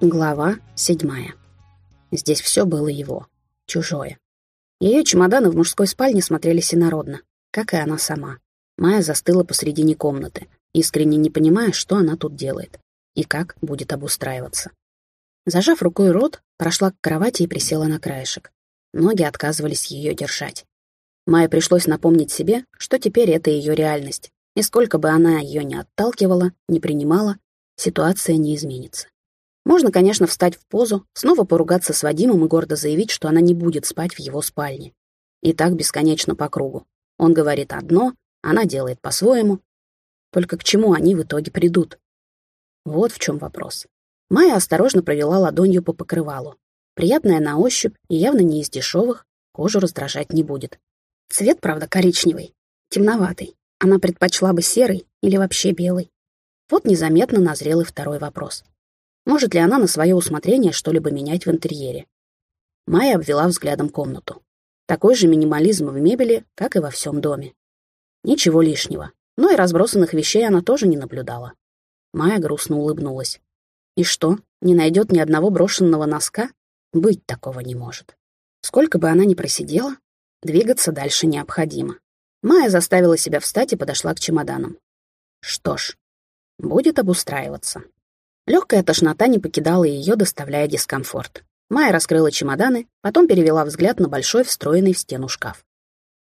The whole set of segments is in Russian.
Глава седьмая. Здесь все было его, чужое. Ее чемоданы в мужской спальне смотрелись инородно, как и она сама. Майя застыла посредине комнаты, искренне не понимая, что она тут делает и как будет обустраиваться. Зажав рукой рот, прошла к кровати и присела на краешек. Ноги отказывались ее держать. Майе пришлось напомнить себе, что теперь это ее реальность, и сколько бы она ее не отталкивала, не принимала, ситуация не изменится. Можно, конечно, встать в позу, снова поругаться с Вадимом и гордо заявить, что она не будет спать в его спальне. И так бесконечно по кругу. Он говорит одно, она делает по-своему. Только к чему они в итоге придут? Вот в чем вопрос. Майя осторожно провела ладонью по покрывалу. Приятная на ощупь и явно не из дешевых, кожу раздражать не будет. Цвет, правда, коричневый, темноватый. Она предпочла бы серый или вообще белый. Вот незаметно назрел и второй вопрос. Может ли она на свое усмотрение что-либо менять в интерьере? Майя обвела взглядом комнату. Такой же минимализм в мебели, как и во всем доме. Ничего лишнего, но и разбросанных вещей она тоже не наблюдала. Майя грустно улыбнулась. И что, не найдет ни одного брошенного носка? Быть такого не может. Сколько бы она ни просидела, двигаться дальше необходимо. Майя заставила себя встать и подошла к чемоданам. Что ж, будет обустраиваться. Легкая тошнота не покидала ее, доставляя дискомфорт. Майя раскрыла чемоданы, потом перевела взгляд на большой встроенный в стену шкаф.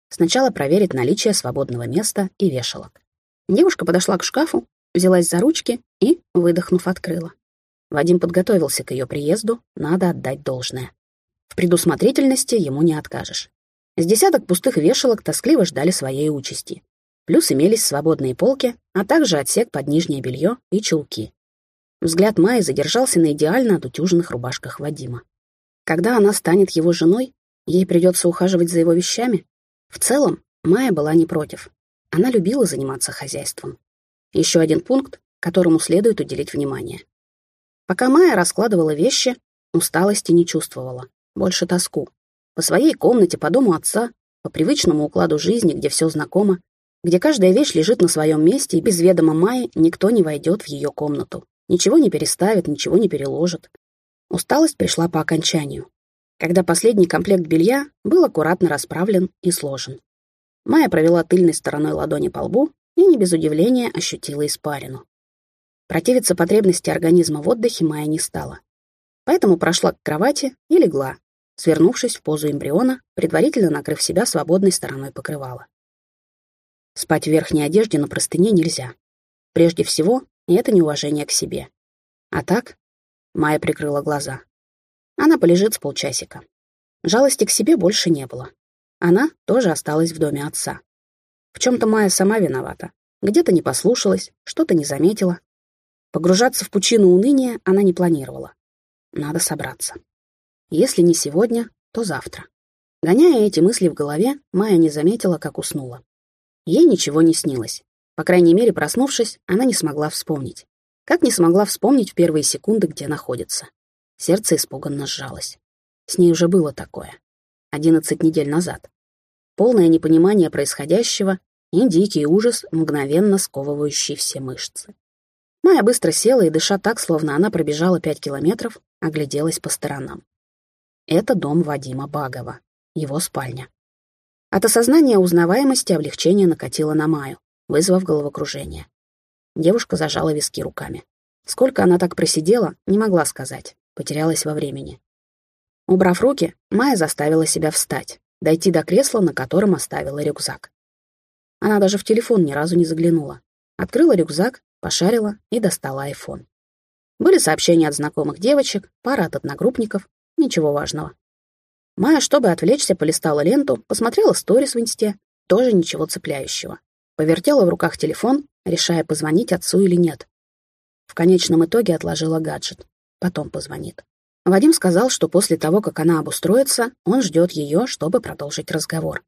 Сначала проверить наличие свободного места и вешалок. Девушка подошла к шкафу, взялась за ручки и, выдохнув, открыла. Вадим подготовился к ее приезду, надо отдать должное. В предусмотрительности ему не откажешь. С десяток пустых вешалок тоскливо ждали своей участи. Плюс имелись свободные полки, а также отсек под нижнее белье и чулки. Взгляд Майи задержался на идеально отутюженных рубашках Вадима. Когда она станет его женой, ей придется ухаживать за его вещами. В целом, Майя была не против. Она любила заниматься хозяйством. Еще один пункт, которому следует уделить внимание. Пока Майя раскладывала вещи, усталости не чувствовала, больше тоску. По своей комнате, по дому отца, по привычному укладу жизни, где все знакомо, где каждая вещь лежит на своем месте, и без ведома Майи никто не войдет в ее комнату. Ничего не переставит, ничего не переложит. Усталость пришла по окончанию, когда последний комплект белья был аккуратно расправлен и сложен. Майя провела тыльной стороной ладони по лбу и не без удивления ощутила испарину. Противиться потребности организма в отдыхе Майя не стала. Поэтому прошла к кровати и легла, свернувшись в позу эмбриона, предварительно накрыв себя свободной стороной покрывала. Спать в верхней одежде на простыне нельзя. Прежде всего, и это неуважение к себе. А так, Майя прикрыла глаза. Она полежит с полчасика. Жалости к себе больше не было. Она тоже осталась в доме отца. В чем-то Майя сама виновата. Где-то не послушалась, что-то не заметила. Погружаться в пучину уныния она не планировала. Надо собраться. Если не сегодня, то завтра. Гоняя эти мысли в голове, Майя не заметила, как уснула. Ей ничего не снилось. По крайней мере, проснувшись, она не смогла вспомнить. Как не смогла вспомнить в первые секунды, где находится. Сердце испуганно сжалось. С ней уже было такое. Одиннадцать недель назад. Полное непонимание происходящего и дикий ужас, мгновенно сковывающий все мышцы. Майя быстро села и, дыша так, словно она пробежала пять километров, огляделась по сторонам. Это дом Вадима Багова, его спальня. От осознания узнаваемости облегчение накатило на Майю вызвав головокружение. Девушка зажала виски руками. Сколько она так просидела, не могла сказать, потерялась во времени. Убрав руки, Майя заставила себя встать, дойти до кресла, на котором оставила рюкзак. Она даже в телефон ни разу не заглянула. Открыла рюкзак, пошарила и достала айфон. Были сообщения от знакомых девочек, пара от одногруппников, ничего важного. Майя, чтобы отвлечься, полистала ленту, посмотрела сторис в инсте, тоже ничего цепляющего. Повертела в руках телефон, решая, позвонить отцу или нет. В конечном итоге отложила гаджет. Потом позвонит. Вадим сказал, что после того, как она обустроится, он ждет ее, чтобы продолжить разговор.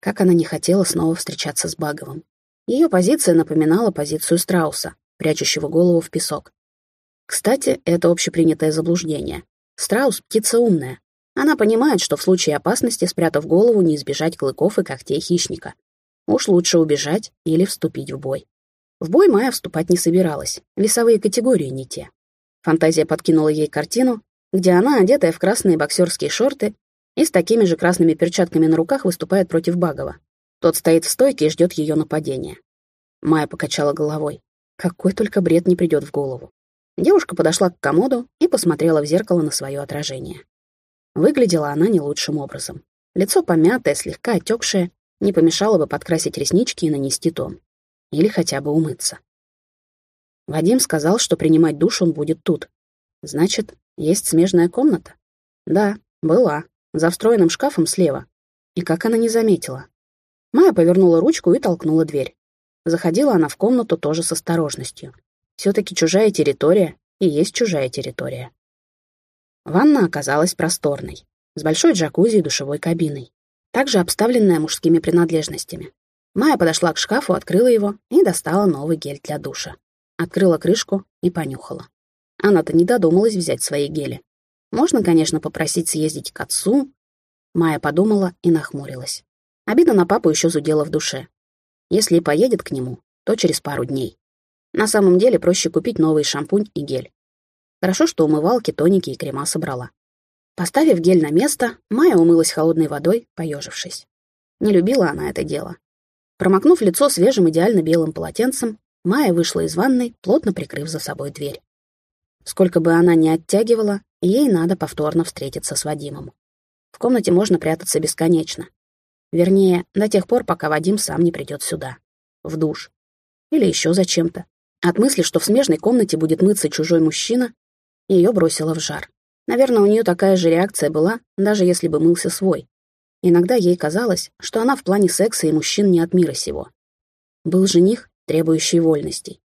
Как она не хотела снова встречаться с Баговым. Ее позиция напоминала позицию страуса, прячущего голову в песок. Кстати, это общепринятое заблуждение. Страус — птица умная. Она понимает, что в случае опасности, спрятав голову, не избежать клыков и когтей хищника. Уж лучше убежать или вступить в бой. В бой Майя вступать не собиралась, весовые категории не те. Фантазия подкинула ей картину, где она, одетая в красные боксерские шорты и с такими же красными перчатками на руках, выступает против Багова. Тот стоит в стойке и ждет ее нападения. Майя покачала головой. Какой только бред не придет в голову. Девушка подошла к комоду и посмотрела в зеркало на свое отражение. Выглядела она не лучшим образом. Лицо помятое, слегка отекшее, не помешало бы подкрасить реснички и нанести тон. Или хотя бы умыться. Вадим сказал, что принимать душ он будет тут. Значит, есть смежная комната? Да, была, за встроенным шкафом слева. И как она не заметила? Майя повернула ручку и толкнула дверь. Заходила она в комнату тоже с осторожностью. Все-таки чужая территория и есть чужая территория. Ванна оказалась просторной, с большой джакузи и душевой кабиной, также обставленная мужскими принадлежностями. Майя подошла к шкафу, открыла его и достала новый гель для душа. Открыла крышку и понюхала. Она-то не додумалась взять свои гели. Можно, конечно, попросить съездить к отцу. Майя подумала и нахмурилась. Обида на папу еще зудела в душе. Если и поедет к нему, то через пару дней. На самом деле проще купить новый шампунь и гель. Хорошо, что умывалки, тоники и крема собрала. Поставив гель на место, Майя умылась холодной водой, поежившись. Не любила она это дело. Промокнув лицо свежим идеально белым полотенцем, Майя вышла из ванной, плотно прикрыв за собой дверь. Сколько бы она ни оттягивала, ей надо повторно встретиться с Вадимом. В комнате можно прятаться бесконечно. Вернее, до тех пор, пока Вадим сам не придет сюда. В душ. Или еще зачем-то. От мысли, что в смежной комнате будет мыться чужой мужчина, ее бросило в жар. Наверное, у нее такая же реакция была, даже если бы мылся свой. Иногда ей казалось, что она в плане секса и мужчин не от мира сего. Был жених, требующий вольностей.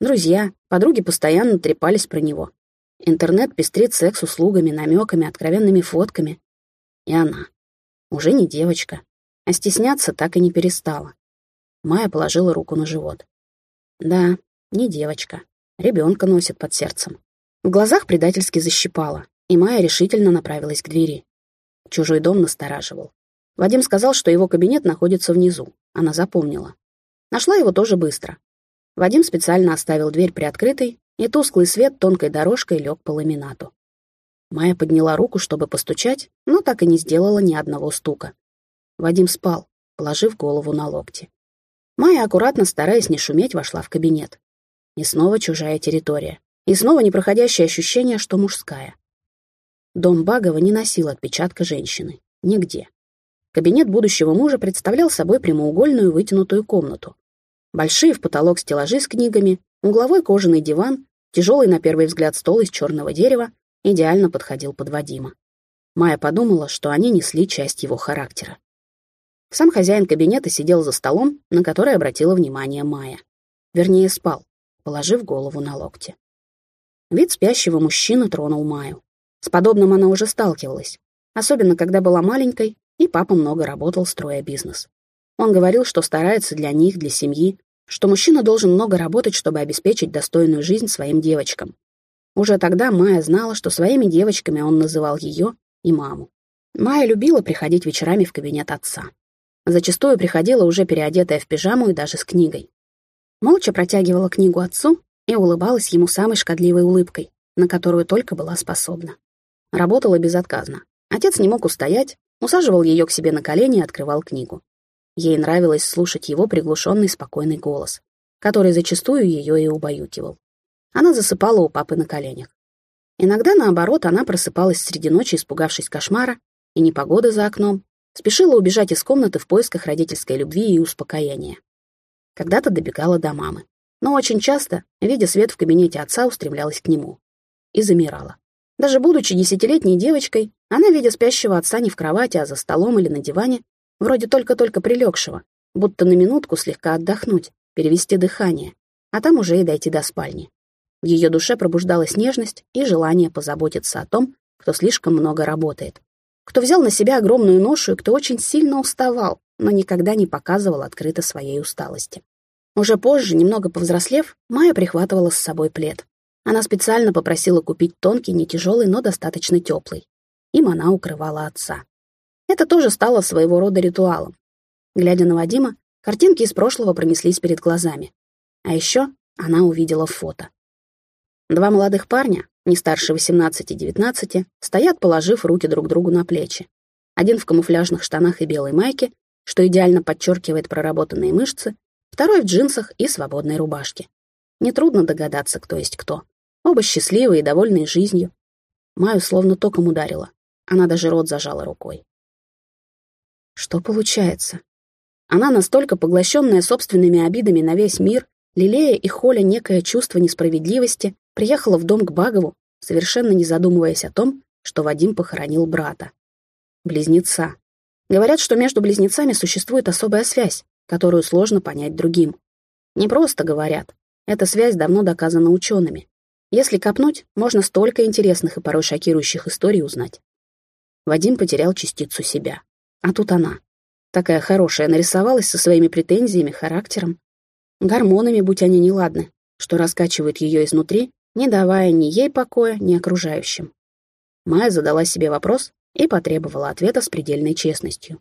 Друзья, подруги постоянно трепались про него. Интернет пестрит секс-услугами, намеками, откровенными фотками. И она. Уже не девочка, а стесняться так и не перестала. Майя положила руку на живот. Да, не девочка. Ребенка носит под сердцем. В глазах предательски защипала, и Майя решительно направилась к двери. Чужой дом настораживал. Вадим сказал, что его кабинет находится внизу. Она запомнила. Нашла его тоже быстро. Вадим специально оставил дверь приоткрытой, и тусклый свет тонкой дорожкой лег по ламинату. Майя подняла руку, чтобы постучать, но так и не сделала ни одного стука. Вадим спал, положив голову на локти. Майя, аккуратно стараясь не шуметь, вошла в кабинет. И снова чужая территория. И снова непроходящее ощущение, что мужская. Дом Багова не носил отпечатка женщины. Нигде. Кабинет будущего мужа представлял собой прямоугольную вытянутую комнату. Большие в потолок стеллажи с книгами, угловой кожаный диван, тяжелый на первый взгляд стол из черного дерева идеально подходил под Вадима. Майя подумала, что они несли часть его характера. Сам хозяин кабинета сидел за столом, на который обратила внимание Майя. Вернее, спал, положив голову на локти. Вид спящего мужчины тронул Майю. С подобным она уже сталкивалась, особенно когда была маленькой, и папа много работал, строя бизнес. Он говорил, что старается для них, для семьи, что мужчина должен много работать, чтобы обеспечить достойную жизнь своим девочкам. Уже тогда Майя знала, что своими девочками он называл ее и маму. Майя любила приходить вечерами в кабинет отца. Зачастую приходила уже переодетая в пижаму и даже с книгой. Молча протягивала книгу отцу и улыбалась ему самой шкодливой улыбкой, на которую только была способна. Работала безотказно. Отец не мог устоять, усаживал ее к себе на колени и открывал книгу. Ей нравилось слушать его приглушенный спокойный голос, который зачастую ее и убаюкивал. Она засыпала у папы на коленях. Иногда, наоборот, она просыпалась среди ночи, испугавшись кошмара и непогоды за окном, Спешила убежать из комнаты в поисках родительской любви и успокоения. Когда-то добегала до мамы. Но очень часто, видя свет в кабинете отца, устремлялась к нему. И замирала. Даже будучи десятилетней девочкой, она, видя спящего отца не в кровати, а за столом или на диване, вроде только-только прилегшего, будто на минутку слегка отдохнуть, перевести дыхание, а там уже и дойти до спальни. В ее душе пробуждалась нежность и желание позаботиться о том, кто слишком много работает, кто взял на себя огромную ношу и кто очень сильно уставал, но никогда не показывал открыто своей усталости. Уже позже, немного повзрослев, Майя прихватывала с собой плед. Она специально попросила купить тонкий, не тяжелый, но достаточно теплый. Им она укрывала отца. Это тоже стало своего рода ритуалом. Глядя на Вадима, картинки из прошлого пронеслись перед глазами. А еще она увидела фото. Два молодых парня, не старше 18-19, стоят, положив руки друг другу на плечи. Один в камуфляжных штанах и белой майке, что идеально подчеркивает проработанные мышцы, второй в джинсах и свободной рубашке. Нетрудно догадаться, кто есть кто. Оба счастливые и довольные жизнью. Маю словно током ударила. Она даже рот зажала рукой. Что получается? Она настолько поглощенная собственными обидами на весь мир, лелея и холя некое чувство несправедливости, приехала в дом к Багову, совершенно не задумываясь о том, что Вадим похоронил брата. Близнеца. Говорят, что между близнецами существует особая связь, которую сложно понять другим. Не просто говорят. Эта связь давно доказана учеными. Если копнуть, можно столько интересных и порой шокирующих историй узнать. Вадим потерял частицу себя. А тут она. Такая хорошая, нарисовалась со своими претензиями, характером. Гормонами, будь они неладны, что раскачивают ее изнутри, не давая ни ей покоя, ни окружающим. Майя задала себе вопрос и потребовала ответа с предельной честностью.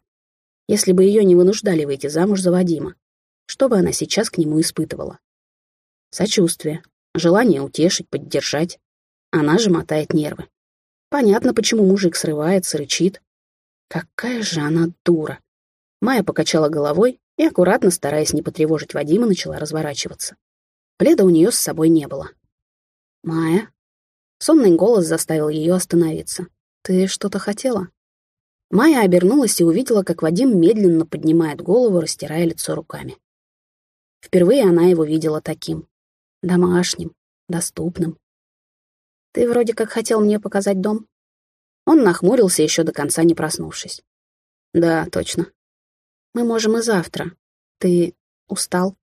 Если бы ее не вынуждали выйти замуж за Вадима, что бы она сейчас к нему испытывала? Сочувствие, желание утешить, поддержать. Она же мотает нервы. Понятно, почему мужик срывается, рычит, Какая же она дура. Майя покачала головой и, аккуратно, стараясь не потревожить Вадима, начала разворачиваться. Пледа у нее с собой не было. «Майя?» Сонный голос заставил ее остановиться. «Ты что-то хотела?» Майя обернулась и увидела, как Вадим медленно поднимает голову, растирая лицо руками. Впервые она его видела таким. Домашним, доступным. «Ты вроде как хотел мне показать дом?» Он нахмурился, еще до конца не проснувшись. «Да, точно. Мы можем и завтра. Ты устал?»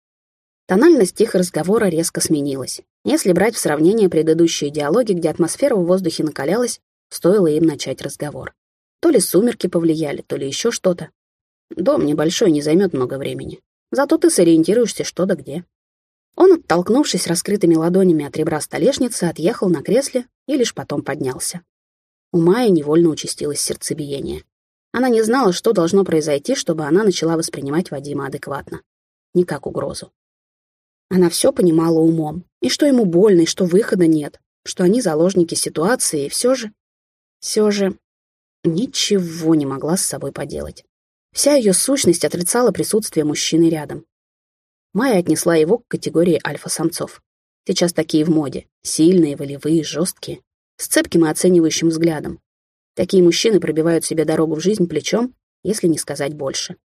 Тональность их разговора резко сменилась. Если брать в сравнение предыдущие диалоги, где атмосфера в воздухе накалялась, стоило им начать разговор. То ли сумерки повлияли, то ли еще что-то. Дом небольшой, не займет много времени. Зато ты сориентируешься, что да где. Он, оттолкнувшись раскрытыми ладонями от ребра столешницы, отъехал на кресле и лишь потом поднялся. У Майи невольно участилось сердцебиение. Она не знала, что должно произойти, чтобы она начала воспринимать Вадима адекватно. Не как угрозу. Она все понимала умом. И что ему больно, и что выхода нет. Что они заложники ситуации, и все же... Все же... Ничего не могла с собой поделать. Вся ее сущность отрицала присутствие мужчины рядом. Майя отнесла его к категории альфа-самцов. Сейчас такие в моде. Сильные, волевые, жесткие с цепким и оценивающим взглядом. Такие мужчины пробивают себе дорогу в жизнь плечом, если не сказать больше.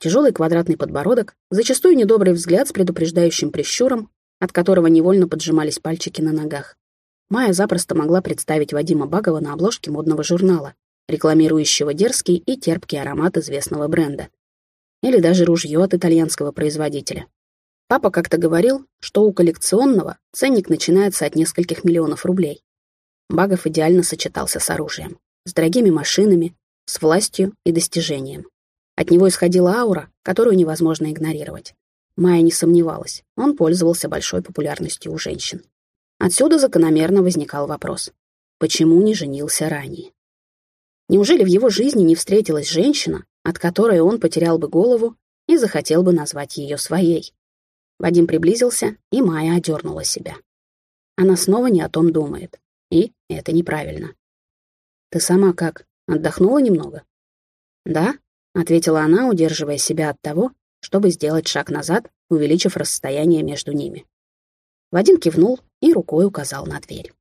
Тяжелый квадратный подбородок, зачастую недобрый взгляд с предупреждающим прищуром, от которого невольно поджимались пальчики на ногах. Майя запросто могла представить Вадима Багова на обложке модного журнала, рекламирующего дерзкий и терпкий аромат известного бренда. Или даже ружье от итальянского производителя. Папа как-то говорил, что у коллекционного ценник начинается от нескольких миллионов рублей. Багов идеально сочетался с оружием, с дорогими машинами, с властью и достижением. От него исходила аура, которую невозможно игнорировать. Майя не сомневалась, он пользовался большой популярностью у женщин. Отсюда закономерно возникал вопрос, почему не женился ранее? Неужели в его жизни не встретилась женщина, от которой он потерял бы голову и захотел бы назвать ее своей? Вадим приблизился, и Майя одернула себя. Она снова не о том думает. И это неправильно. «Ты сама как, отдохнула немного?» «Да», — ответила она, удерживая себя от того, чтобы сделать шаг назад, увеличив расстояние между ними. Вадим кивнул и рукой указал на дверь.